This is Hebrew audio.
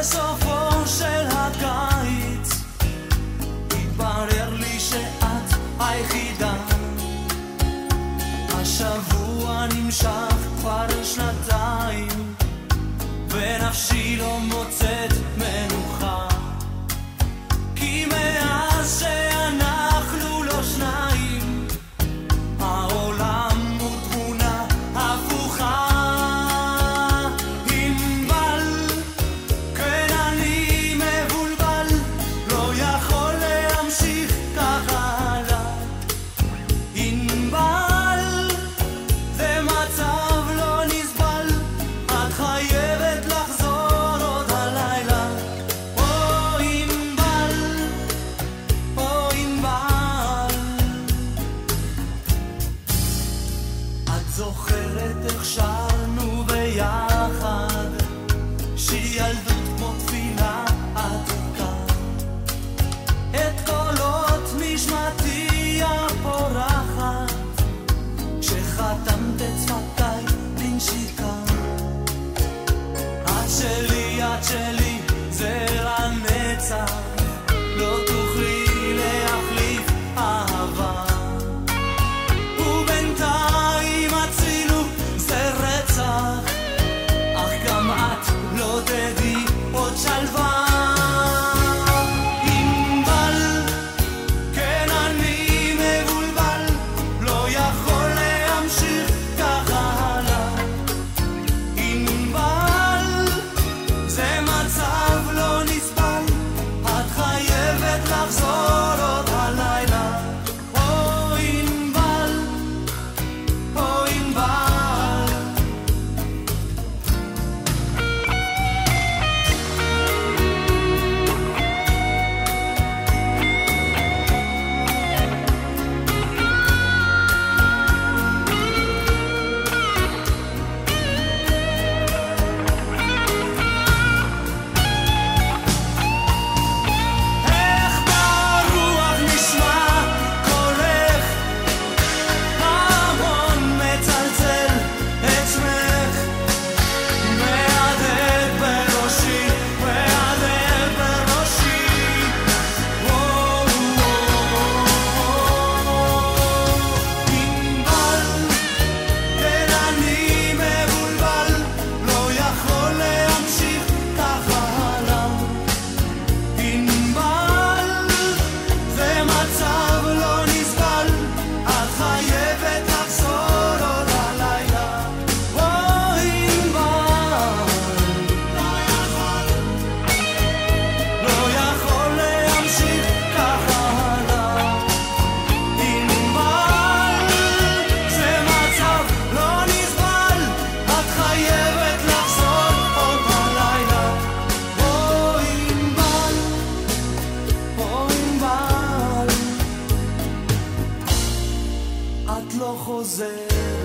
בסופו של הקיץ. התברר לי שאת היחידה. השבוע נמשך כבר שנתיים ונפשי זוכרת איך שרנו ביחד, שילדות כמו תפילה עתוקה. את קולות נשמתי הפורחת, כשחתמת את שפתיי בנשיתה. לא חוזר.